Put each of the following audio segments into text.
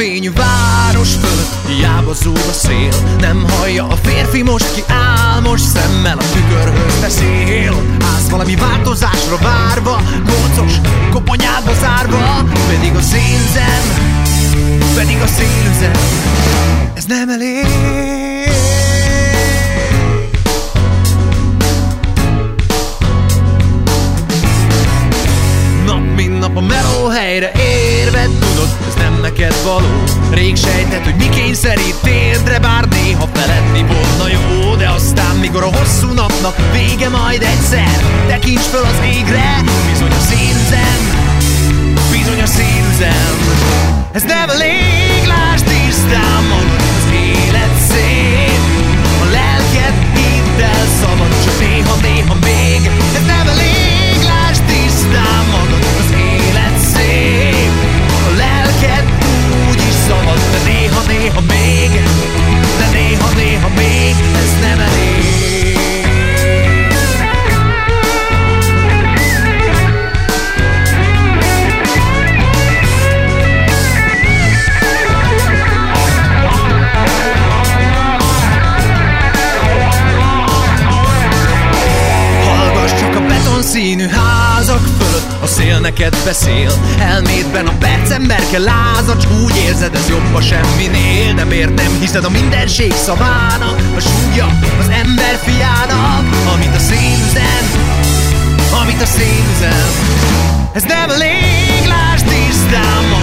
fény város fölött Hiába zúg a szél. Nem hallja a férfi most ki álmos szemmel A tükörhöz beszél Ott valami változásra várva Gócos koponyádba zárva Pedig a szénzem Pedig a szélüzem Ez nem elég. Nap mint nap a meló helyre neked való. Rég sejtett, hogy mi kényszerít térdre Bár néha feledni volna jó. De aztán mikor a hosszú napnak vége majd egyszer Tekints föl az égre Bizony a szélüzem Bizony a szélüzem betonszínű házak fölött A szél neked beszél. Elmédben a percember kell lázad S úgy érzed ez jobb a semminél. Nem hiszed a mindenség szavának A súlya az ember fiának. Amit a szél üzen Amit a szél üzen. Ez nem elég, lásd tisztán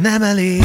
nem elég.